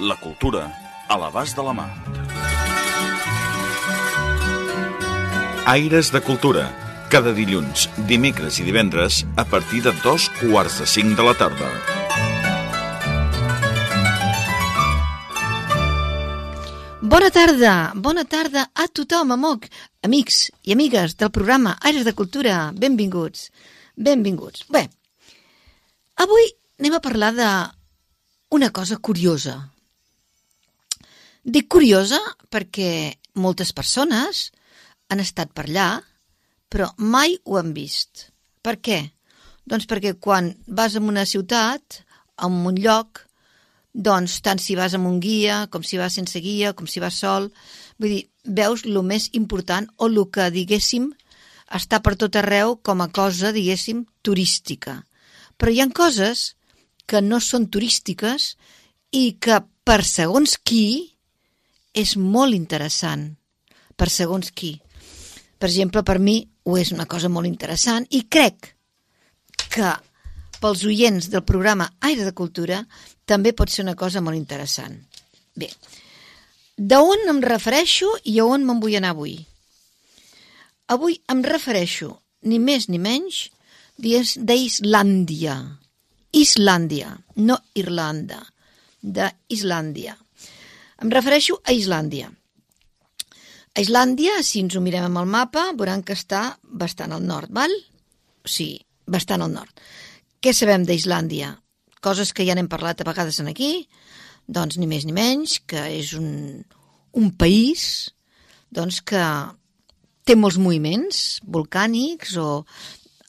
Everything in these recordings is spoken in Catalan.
La cultura a l'abast de la mà. Aires de Cultura. Cada dilluns, dimecres i divendres a partir de dos quarts de cinc de la tarda. Bona tarda, bona tarda a tothom, amoc, amics i amigues del programa Aires de Cultura. Benvinguts, benvinguts. Bé, avui anem a parlar de una cosa curiosa. Dic curiosa perquè moltes persones han estat per allà, però mai ho han vist. Per què? Doncs perquè quan vas a una ciutat, a un lloc, doncs tant si vas amb un guia, com si vas sense guia, com si vas sol, vull dir, veus el més important o el que, diguéssim, està per tot arreu com a cosa, diguéssim, turística. Però hi han coses que no són turístiques i que per segons qui és molt interessant. Per segons qui. Per exemple, per mi ho és una cosa molt interessant i crec que pels oients del programa Aire de Cultura també pot ser una cosa molt interessant. Bé, d'on em refereixo i a on me'n vull anar avui? Avui em refereixo, ni més ni menys, d'Islàndia. Islàndia, no Irlanda, d'Islàndia. Em refereixo a Islàndia. A Islàndia, si ens ho mirem amb el mapa, veuran que està bastant al nord, val? Sí, bastant al nord. Què sabem d'Islàndia? Coses que ja n'hem parlat a vegades en aquí, doncs ni més ni menys, que és un, un país doncs que té molts moviments volcànics o,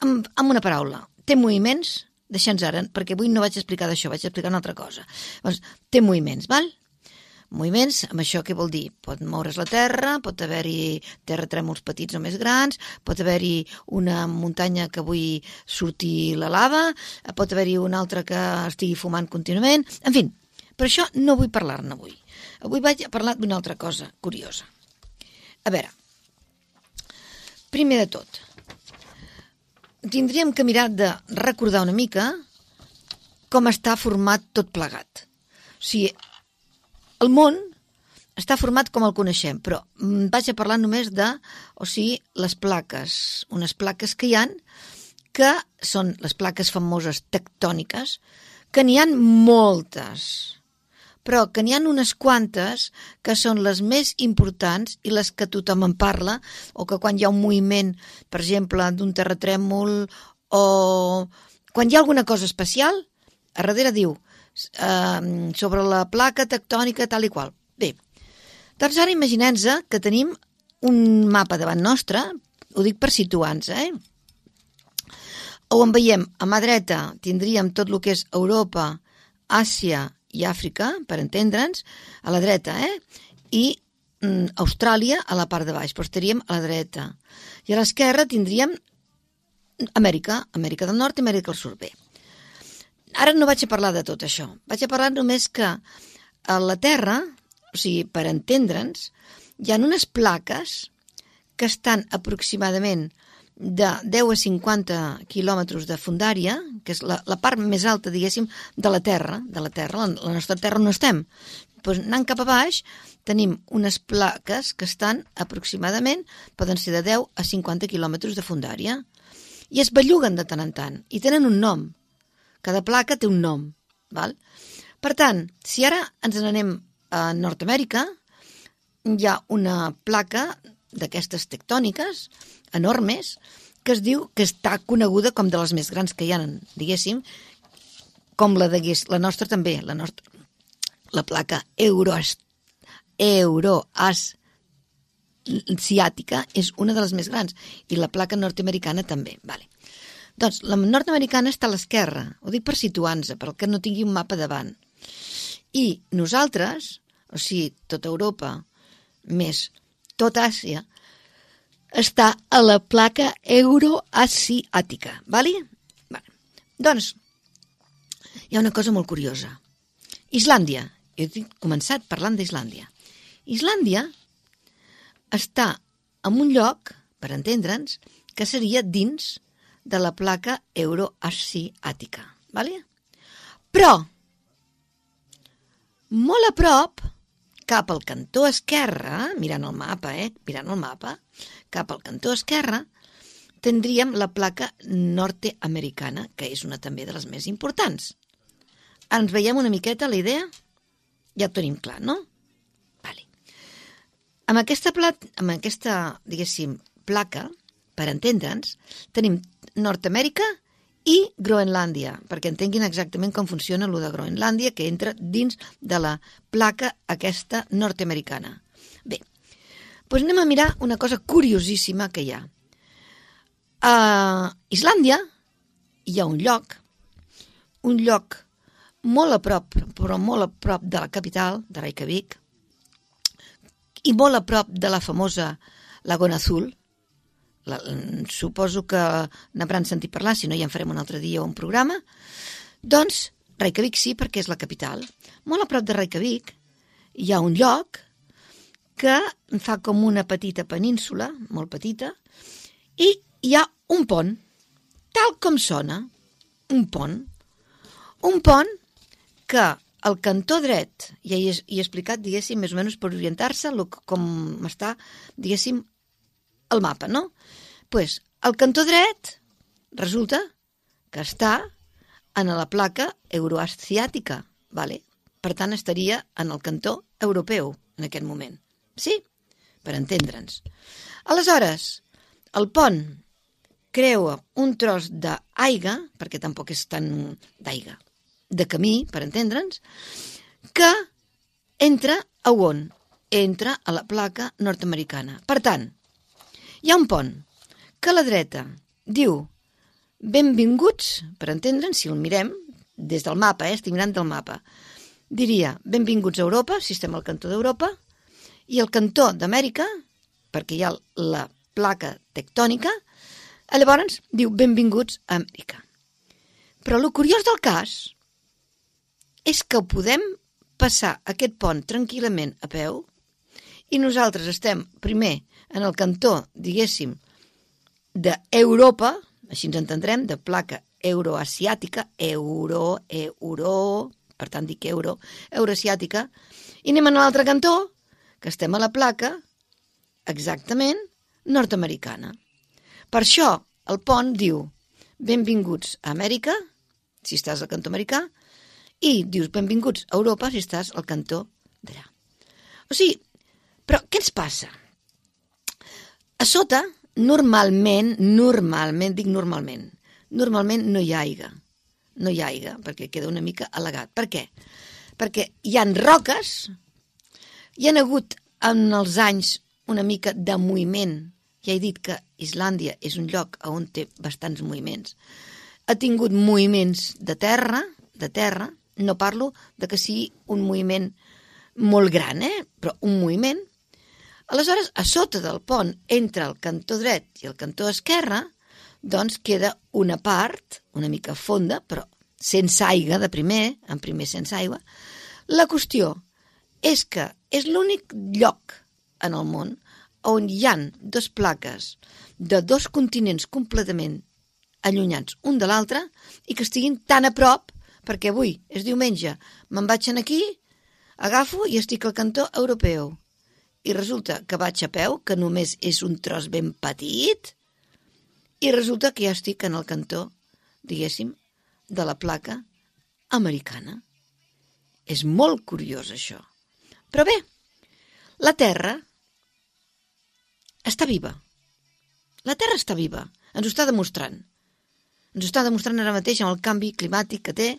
amb, amb una paraula, té moviments, deixa'ns ara, perquè avui no vaig explicar d'això, vaig explicar una altra cosa. Doncs, té moviments, val? Moviments, amb això què vol dir? Pot moure's la terra, pot haver-hi terratrèmols petits o més grans, pot haver-hi una muntanya que avui surti la lava, pot haver-hi una altra que estigui fumant contínuament, en fi, per això no vull parlar-ne avui. Avui vaig a parlar d'una altra cosa curiosa. A veure, primer de tot, tindríem que mirar de recordar una mica com està format tot plegat. O sigui, el món està format com el coneixem, però vaig a parlar només de, o sigui, les plaques, unes plaques que hi han, que són les plaques famoses tectòniques, que n'hi han moltes, però que n'hi han unes quantes que són les més importants i les que tothom en parla, o que quan hi ha un moviment, per exemple, d'un terratrèmol, o quan hi ha alguna cosa especial, a darrere diu eh, sobre la placa tectònica tal i qual. Bé, doncs ara imaginem-nos que tenim un mapa davant nostre, ho dic per situar-nos, eh? On veiem a mà dreta tindríem tot el que és Europa, Àsia i Àfrica, per entendre'ns, a la dreta, eh? I mm, Austràlia a la part de baix, però estaríem a la dreta. I a l'esquerra tindríem Amèrica, Amèrica del Nord i Amèrica del Sud. Bé, ara no vaig a parlar de tot això. Vaig a parlar només que a la Terra, o sigui, per entendre'ns, hi ha unes plaques que estan aproximadament de 10 a 50 quilòmetres de fundària, que és la, la part més alta, diguéssim, de la Terra, de la Terra, la, la nostra Terra no estem. Pues, anant cap a baix, tenim unes plaques que estan aproximadament, poden ser de 10 a 50 quilòmetres de fundària, i es belluguen de tant en tant, i tenen un nom. Cada placa té un nom. Val? Per tant, si ara ens n'anem a Nord-Amèrica, hi ha una placa d'aquestes tectòniques enormes que es diu que està coneguda com de les més grans que hi ha, diguéssim, com la de la nostra també, la nostra la placa Euro Euroasiàtica és una de les més grans i la placa nord-americana també, vale. Doncs la nord-americana està a l'esquerra, ho dic per situar-nos, per que no tingui un mapa davant. I nosaltres, o sigui, tota Europa, més tota Àsia, està a la placa euroasiàtica, ¿vale? vale? Doncs, hi ha una cosa molt curiosa. Islàndia, he començat parlant d'Islàndia. Islàndia està en un lloc, per entendre'ns, que seria dins de la placa euroasiàtica, ¿vale? Però, molt a prop, cap al cantó esquerre, mirant el mapa, eh? Mirant el mapa, cap al cantó esquerre, tindríem la placa nord-americana, que és una també de les més importants. Ens veiem una miqueta la idea? Ja tenim clar, no? Vale. Amb aquesta, plat, amb aquesta placa, per entendre'ns, tenim Nord-Amèrica i Groenlàndia, perquè entenguin exactament com funciona lo de Groenlàndia, que entra dins de la placa aquesta nord-americana. Bé, doncs anem a mirar una cosa curiosíssima que hi ha. A Islàndia hi ha un lloc, un lloc molt a prop, però molt a prop de la capital, de Reykjavik, i molt a prop de la famosa Lagona Azul, la, suposo que n'hauran sentit parlar, si no ja en farem un altre dia o un programa, doncs Reykjavik sí, perquè és la capital. Molt a prop de Reykjavik hi ha un lloc que fa com una petita península, molt petita, i hi ha un pont, tal com sona, un pont. Un pont que al cantó dret, ja hi he explicat, diguéssim, més o menys per orientar-se com està, diguéssim, el mapa, no? pues, el cantó dret resulta que està en la placa euroasiàtica, vale? per tant estaria en el cantó europeu en aquest moment. Sí? Per entendre'ns. Aleshores, el pont creua un tros d'aigua, perquè tampoc és tan d'aigua, de camí, per entendre'ns, que entra a on? Entra a la placa nord-americana. Per tant, hi ha un pont que a la dreta diu benvinguts, per entendre'n, si el mirem des del mapa, eh, estic mirant del mapa, diria benvinguts a Europa, si estem al cantó d'Europa, i el cantó d'Amèrica, perquè hi ha la placa tectònica, llavors diu benvinguts a Amèrica. Però el curiós del cas és que podem passar aquest pont tranquil·lament a peu i nosaltres estem primer en el cantó, diguéssim, d'Europa, així ens entendrem, de placa euroasiàtica, euro, euro, per tant dic euro, euroasiàtica, i anem a l'altre cantó, que estem a la placa, exactament, nord-americana. Per això el pont diu benvinguts a Amèrica, si estàs al cantó americà, i dius benvinguts a Europa si estàs al cantó d'allà. O sigui, però què ens passa? A sota, normalment, normalment, dic normalment, normalment no hi ha aigua. No hi ha aigua, perquè queda una mica al·legat. Per què? Perquè hi han roques, hi han hagut en els anys una mica de moviment. Ja he dit que Islàndia és un lloc on té bastants moviments. Ha tingut moviments de terra, de terra, no parlo de que sigui un moviment molt gran, eh? però un moviment, Aleshores, a sota del pont, entre el cantó dret i el cantó esquerre, doncs queda una part, una mica fonda, però sense aigua de primer, en primer sense aigua. La qüestió és que és l'únic lloc en el món on hi han dos plaques de dos continents completament allunyats un de l'altre i que estiguin tan a prop perquè avui és diumenge, me'n vaig aquí, agafo i estic al cantó europeu i resulta que vaig a peu, que només és un tros ben petit, i resulta que ja estic en el cantó, diguéssim, de la placa americana. És molt curiós, això. Però bé, la Terra està viva. La Terra està viva. Ens ho està demostrant. Ens ho està demostrant ara mateix amb el canvi climàtic que té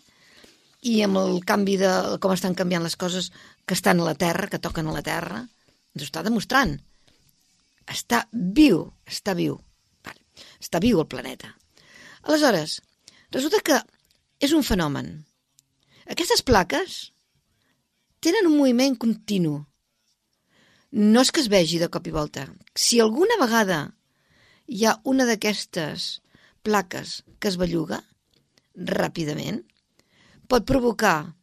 i amb el canvi de com estan canviant les coses que estan a la Terra, que toquen a la Terra ens està demostrant. Està viu, està viu. Vale. Està viu el planeta. Aleshores, resulta que és un fenomen. Aquestes plaques tenen un moviment continu. No és que es vegi de cop i volta. Si alguna vegada hi ha una d'aquestes plaques que es belluga ràpidament, pot provocar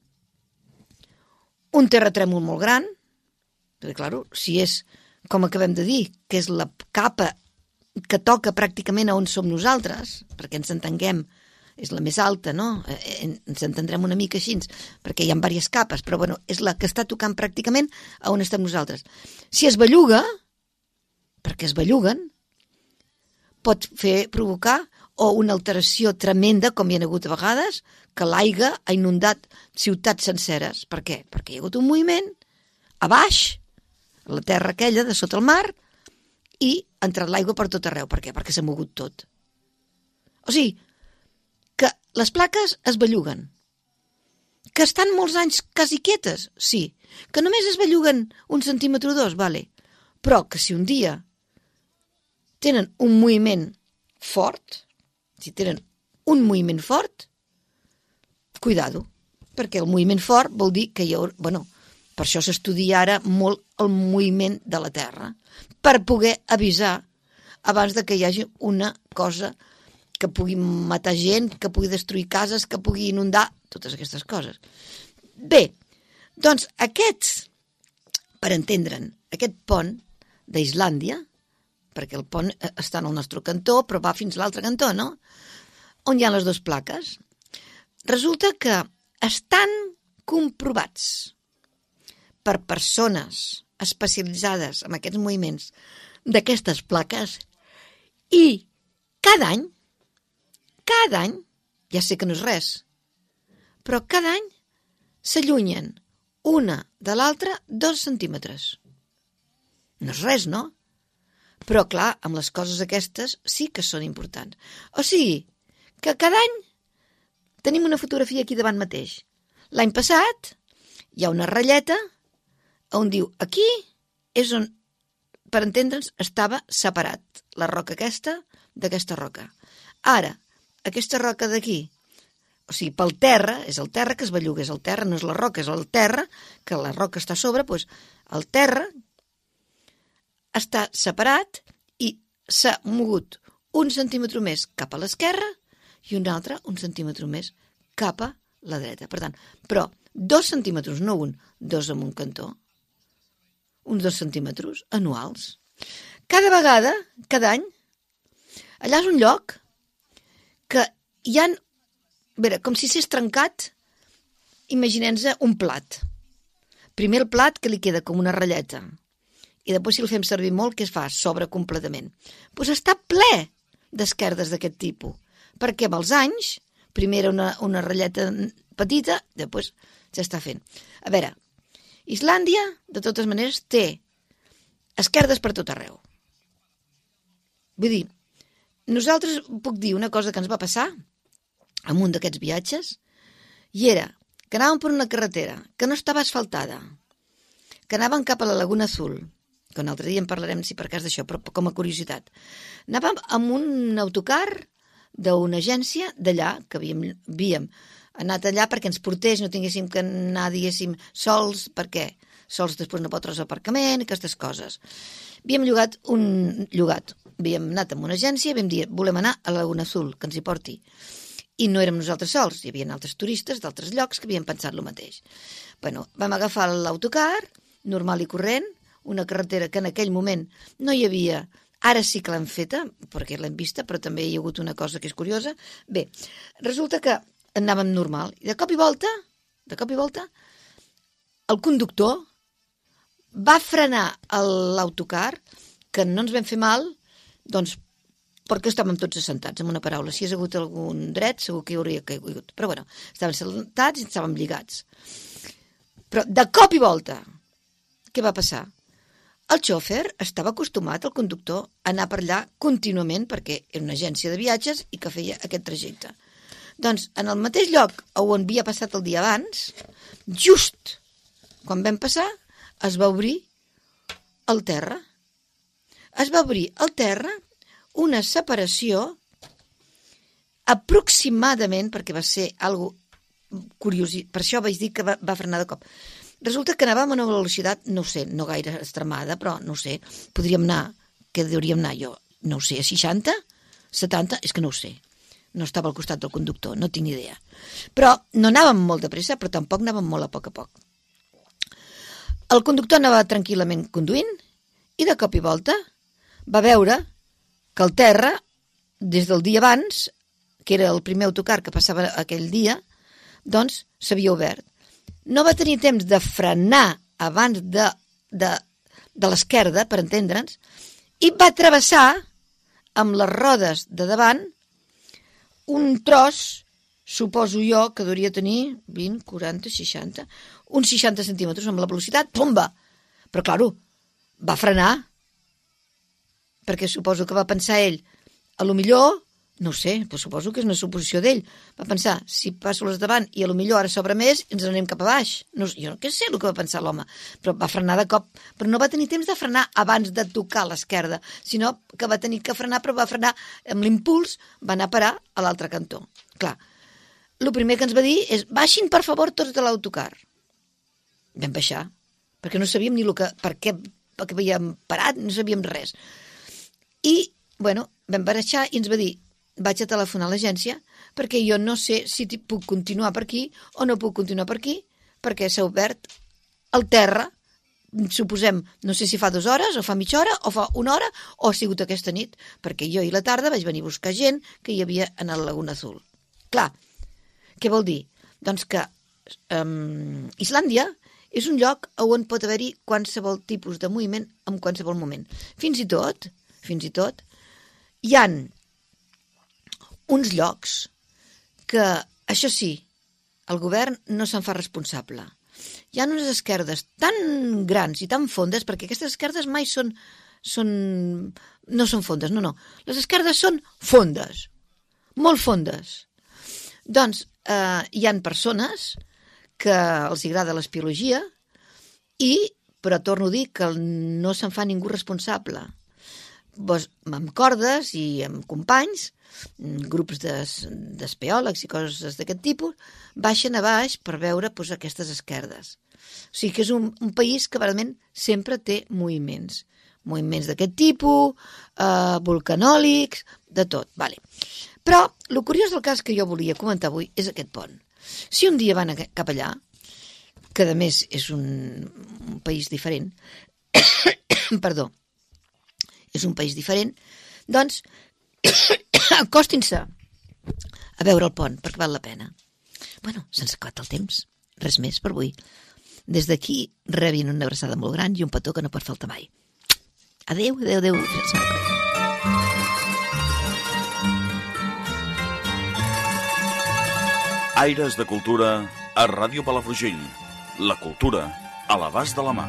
un terratrèmol molt gran, perquè, clar, si és, com acabem de dir, que és la capa que toca pràcticament a on som nosaltres, perquè ens entenguem, és la més alta, no? Eh, eh, ens entendrem una mica així, perquè hi ha diverses capes, però bueno, és la que està tocant pràcticament a on estem nosaltres. Si es belluga, perquè es belluguen, pot fer provocar o una alteració tremenda, com hi ha hagut a vegades, que l'aigua ha inundat ciutats senceres. Per què? Perquè hi ha hagut un moviment a baix, la terra aquella de sota el mar, i ha entrat l'aigua per tot arreu. Per què? Perquè s'ha mogut tot. O sigui, que les plaques es belluguen. Que estan molts anys quasi quietes? Sí. Que només es belluguen un centímetre o dos? Vale. Però que si un dia tenen un moviment fort, si tenen un moviment fort, cuidado, perquè el moviment fort vol dir que hi ha... Bueno, per això s'estudia ara molt el moviment de la Terra, per poder avisar abans de que hi hagi una cosa que pugui matar gent, que pugui destruir cases, que pugui inundar, totes aquestes coses. Bé, doncs aquests, per entendre'n, aquest pont d'Islàndia, perquè el pont eh, està en el nostre cantó, però va fins l'altre cantó, no? On hi ha les dues plaques. Resulta que estan comprovats per persones especialitzades en aquests moviments d'aquestes plaques i cada any, cada any, ja sé que no és res, però cada any s'allunyen una de l'altra dos centímetres. No és res, no? Però, clar, amb les coses aquestes sí que són importants. O sigui, que cada any tenim una fotografia aquí davant mateix. L'any passat hi ha una ratlleta on diu aquí és on, per entendre'ns, estava separat la roca aquesta d'aquesta roca. Ara, aquesta roca d'aquí, o sigui, pel terra, és el terra que es belluga, és el terra, no és la roca, és el terra, que la roca està a sobre, doncs el terra està separat i s'ha mogut un centímetre més cap a l'esquerra i un altre un centímetre més cap a la dreta. Per tant, però dos centímetres, no un, dos en un cantó, uns dos centímetres anuals. Cada vegada, cada any, allà és un lloc que hi han, veure, com si s'és trencat, imaginem-nos un plat. Primer el plat que li queda com una ratlleta, i després si el fem servir molt, què es fa? S'obre completament. Doncs pues està ple d'esquerdes d'aquest tipus, perquè amb els anys, primer una, una ratlleta petita, després s'està fent. A veure, Islàndia, de totes maneres, té esquerdes per tot arreu. Vull dir, nosaltres puc dir una cosa que ens va passar en un d'aquests viatges, i era que anàvem per una carretera que no estava asfaltada, que anàvem cap a la Laguna Azul, que un altre dia en parlarem si per cas d'això, però com a curiositat. Anàvem amb un autocar d'una agència d'allà, que havíem, havíem anat allà perquè ens portés, no tinguéssim que anar, diguéssim, sols, perquè sols després no pot trobar aparcament, aquestes coses. Havíem llogat un llogat, havíem anat amb una agència vam dir, volem anar a la Laguna Azul, que ens hi porti. I no érem nosaltres sols, hi havia altres turistes d'altres llocs que havien pensat el mateix. Bueno, vam agafar l'autocar, normal i corrent, una carretera que en aquell moment no hi havia Ara sí que l'han feta, perquè l'hem vista, però també hi ha hagut una cosa que és curiosa. Bé, resulta que anàvem normal, i de cop i volta, de cop i volta, el conductor va frenar l'autocar, que no ens vam fer mal, doncs perquè estàvem tots assentats, amb una paraula. Si hagués hagut algun dret, segur que hi hauria caigut. Però bueno, estàvem assentats i estàvem lligats. Però de cop i volta, què va passar? El xòfer estava acostumat al conductor a anar per allà contínuament perquè era una agència de viatges i que feia aquest trajecte. Doncs en el mateix lloc on havia passat el dia abans, just quan vam passar, es va obrir el terra. Es va obrir el terra una separació aproximadament, perquè va ser algo curiós, per això vaig dir que va, va frenar de cop, Resulta que anàvem a una velocitat, no sé, no gaire extremada, però no sé, podríem anar, que hauríem anar jo, no sé, a 60, 70, és que no ho sé. No estava al costat del conductor, no tinc idea. Però no anàvem molt de pressa, però tampoc anàvem molt a poc a poc. El conductor anava tranquil·lament conduint i de cop i volta va veure que el terra, des del dia abans, que era el primer autocar que passava aquell dia, doncs s'havia obert. No va tenir temps de frenar abans de, de, de l'esquerda, per entendre'ns, i va travessar amb les rodes de davant un tros, suposo jo, que hauria tenir 20, 40, 60, uns 60 centímetres amb la velocitat, pumba! Però, claro, va frenar, perquè suposo que va pensar ell, a lo millor, no sé, però suposo que és una suposició d'ell, va pensar, si passo les davant i a lo millor ara s'obre més, ens anem cap a baix. No, jo no sé el que va pensar l'home, però va frenar de cop, però no va tenir temps de frenar abans de tocar l'esquerda, sinó que va tenir que frenar, però va frenar amb l'impuls, va anar a parar a l'altre cantó. Clar, el primer que ens va dir és baixin per favor tots de l'autocar. Vam baixar, perquè no sabíem ni el que, per què, per què havíem parat, no sabíem res. I, bueno, vam baixar i ens va dir vaig a telefonar a l'agència perquè jo no sé si puc continuar per aquí o no puc continuar per aquí perquè s'ha obert el terra suposem, no sé si fa dues hores o fa mitja hora o fa una hora o ha sigut aquesta nit, perquè jo i la tarda vaig venir a buscar gent que hi havia en el Laguna Azul. Clar, què vol dir? Doncs que um, Islàndia és un lloc on pot haver-hi qualsevol tipus de moviment en qualsevol moment. Fins i tot, fins i tot, hi han uns llocs que, això sí, el govern no se'n fa responsable. Hi ha unes esquerdes tan grans i tan fondes, perquè aquestes esquerdes mai són, són... no són fondes, no, no. Les esquerdes són fondes, molt fondes. Doncs eh, hi han persones que els agrada l'espiologia i, però torno a dir que no se'n fa ningú responsable. Pues, amb cordes i amb companys grups d'espeòlegs i coses d'aquest tipus, baixen a baix per veure doncs, aquestes esquerdes. O sigui que és un, un país que realment sempre té moviments. Moviments d'aquest tipus, eh, volcanòlics, de tot. Vale. Però el curiós del cas que jo volia comentar avui és aquest pont. Si un dia van cap allà, que a més és un, un país diferent, perdó, és un país diferent, doncs acostin-se a veure el pont, perquè val la pena. Bueno, se'ns acabat el temps. Res més per avui. Des d'aquí rebin una abraçada molt gran i un petó que no pot faltar mai. Adéu, adéu, adéu. Aires de Cultura a Ràdio Palafrugell. La cultura a l'abast de la mà.